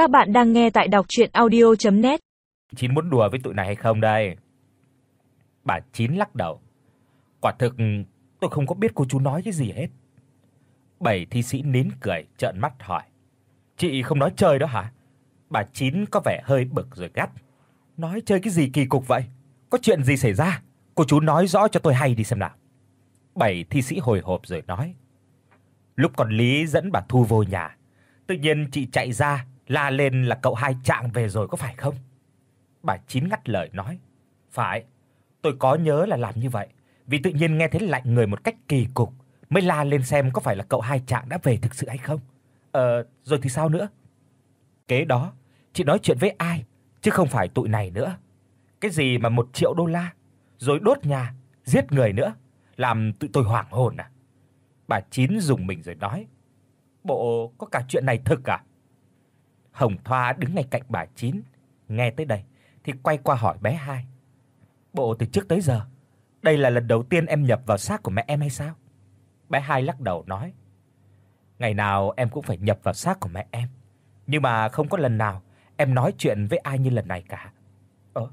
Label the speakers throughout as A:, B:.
A: Các bạn đang nghe tại đọc audio net
B: Chín muốn đùa với tụi này hay không đây? Bà Chín lắc đầu. Quả thực tôi không có biết cô chú nói cái gì hết. Bảy thi sĩ nín cười trợn mắt hỏi: "Chị không nói chơi đó hả?" Bà Chín có vẻ hơi bực rồi gắt: "Nói chơi cái gì kỳ cục vậy? Có chuyện gì xảy ra? Cô chú nói rõ cho tôi hay đi xem nào." Bảy thi sĩ hồi hộp rồi nói: "Lúc còn Lý dẫn bà Thu vô nhà, tự nhiên chị chạy ra la lên là cậu hai trạng về rồi có phải không?" Bà Chín ngắt lời nói: "Phải, tôi có nhớ là làm như vậy, vì tự nhiên nghe thấy lạnh người một cách kỳ cục, mới la lên xem có phải là cậu hai trạng đã về thực sự hay không. Ờ, rồi thì sao nữa? Kế đó, chị nói chuyện với ai chứ không phải tụi này nữa. Cái gì mà 1 triệu đô la, rồi đốt nhà, giết người nữa, làm tụi tôi hoảng hồn à?" Bà Chín dùng mình rồi nói: "Bộ có cả chuyện này thực à?" Hồng Thoa đứng ngay cạnh bà Chín, nghe tới đây thì quay qua hỏi bé hai. "Bộ từ trước tới giờ, đây là lần đầu tiên em nhập vào xác của mẹ em hay sao?" Bé hai lắc đầu nói: "Ngày nào em cũng phải nhập vào xác của mẹ em, nhưng mà không có lần nào em nói chuyện với ai như lần này cả." "Ơ,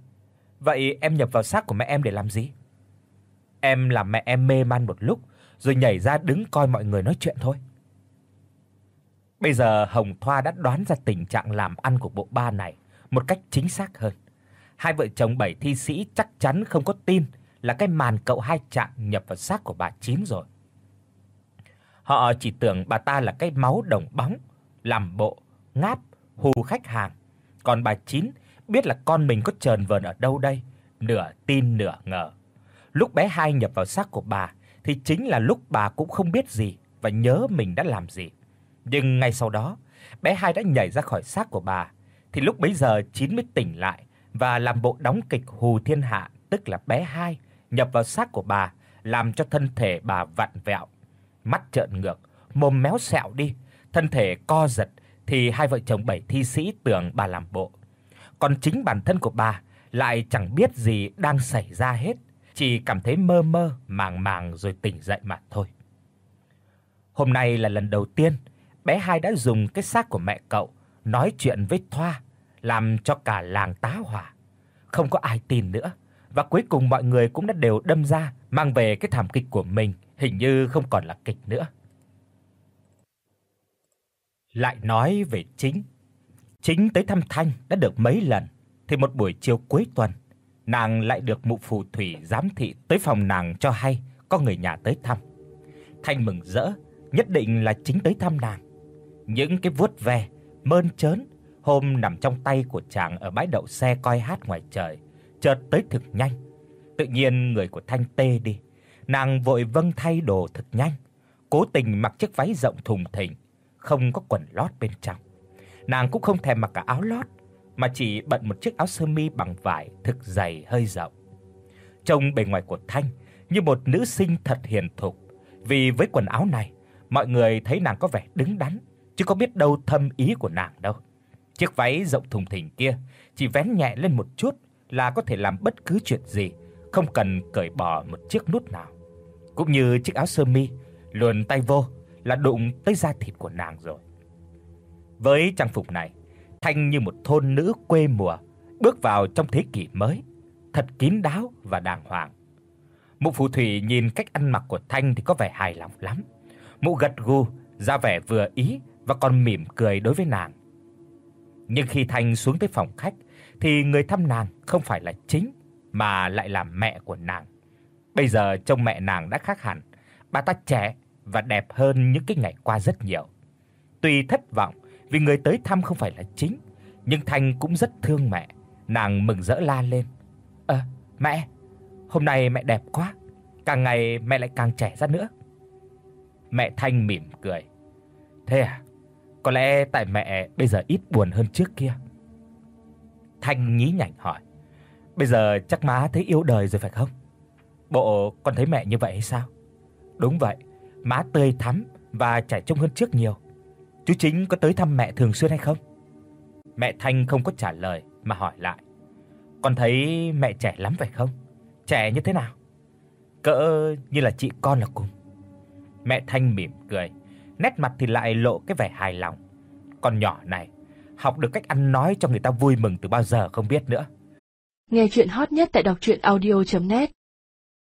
B: vậy em nhập vào xác của mẹ em để làm gì?" "Em làm mẹ em mê man một lúc, rồi nhảy ra đứng coi mọi người nói chuyện thôi." Bây giờ Hồng Thoa đã đoán ra tình trạng làm ăn của bộ ba này một cách chính xác hơn. Hai vợ chồng bảy thi sĩ chắc chắn không có tin là cái màn cậu hai trạng nhập vào xác của bà Chín rồi. Họ chỉ tưởng bà ta là cái máu đồng bóng, làm bộ, ngáp, hù khách hàng. Còn bà Chín biết là con mình có trờn vờn ở đâu đây, nửa tin nửa ngờ. Lúc bé hai nhập vào xác của bà thì chính là lúc bà cũng không biết gì và nhớ mình đã làm gì. Nhưng ngay sau đó, bé hai đã nhảy ra khỏi xác của bà, thì lúc bấy giờ Chín mới tỉnh lại và làm bộ đóng kịch hù thiên hạ, tức là bé hai nhập vào xác của bà, làm cho thân thể bà vặn vẹo, mắt trợn ngược, mồm méo xẹo đi, thân thể co giật thì hai vợ chồng bảy thi sĩ tưởng bà làm bộ. Còn chính bản thân của bà lại chẳng biết gì đang xảy ra hết, chỉ cảm thấy mơ mơ màng màng rồi tỉnh dậy mà thôi. Hôm nay là lần đầu tiên bé hai đã dùng cái xác của mẹ cậu nói chuyện với Thoa, làm cho cả làng tá hỏa. Không có ai tin nữa, và cuối cùng mọi người cũng đã đều đâm ra mang về cái thảm kịch của mình, hình như không còn là kịch nữa. Lại nói về chính. Chính tới thăm Thanh đã được mấy lần, thì một buổi chiều cuối tuần, nàng lại được mụ phù thủy giám thị tới phòng nàng cho hay có người nhà tới thăm. Thanh mừng rỡ, nhất định là chính tới thăm nàng. Những cái vuốt ve, mơn trớn hôm nằm trong tay của chàng ở bãi đậu xe coi hát ngoài trời, chợt tới thực nhanh. Tự nhiên người của Thanh tê đi, nàng vội vâng thay đồ thật nhanh, cố tình mặc chiếc váy rộng thùng thình, không có quần lót bên trong. Nàng cũng không thèm mặc cả áo lót, mà chỉ bận một chiếc áo sơ mi bằng vải thực dày hơi rộng. Trông bề ngoài của Thanh như một nữ sinh thật hiền thục, vì với quần áo này, mọi người thấy nàng có vẻ đứng đắn, chứ có biết đâu thâm ý của nàng đâu. Chiếc váy rộng thùng thình kia chỉ vén nhẹ lên một chút là có thể làm bất cứ chuyện gì, không cần cởi bỏ một chiếc nút nào. Cũng như chiếc áo sơ mi, luồn tay vô là đụng tới da thịt của nàng rồi. Với trang phục này, Thanh như một thôn nữ quê mùa, bước vào trong thế kỷ mới, thật kín đáo và đàng hoàng. Mụ phù thủy nhìn cách ăn mặc của Thanh thì có vẻ hài lòng lắm. Mụ gật gù, ra vẻ vừa ý và còn mỉm cười đối với nàng. Nhưng khi Thanh xuống tới phòng khách thì người thăm nàng không phải là chính mà lại là mẹ của nàng. Bây giờ trông mẹ nàng đã khác hẳn, bà ta trẻ và đẹp hơn những cái ngày qua rất nhiều. Tuy thất vọng vì người tới thăm không phải là chính, nhưng Thanh cũng rất thương mẹ, nàng mừng rỡ la lên: "Ơ, mẹ, hôm nay mẹ đẹp quá, càng ngày mẹ lại càng trẻ ra nữa." Mẹ Thanh mỉm cười: "Thế à? Có lẽ tại mẹ bây giờ ít buồn hơn trước kia." Thanh nhí nhảnh hỏi: "Bây giờ chắc má thấy yêu đời rồi phải không? Bộ con thấy mẹ như vậy hay sao?" "Đúng vậy, má tươi thắm và trẻ trung hơn trước nhiều. Chú chính có tới thăm mẹ thường xuyên hay không?" Mẹ Thanh không có trả lời mà hỏi lại: "Con thấy mẹ trẻ lắm phải không? Trẻ như thế nào?" "Cỡ như là chị con là cùng." Mẹ Thanh mỉm cười, nét mặt thì lại lộ cái vẻ hài lòng. Con nhỏ này, học được cách ăn nói cho người ta vui mừng từ bao giờ không biết nữa.
C: Nghe truyện hot nhất tại doctruyenaudio.net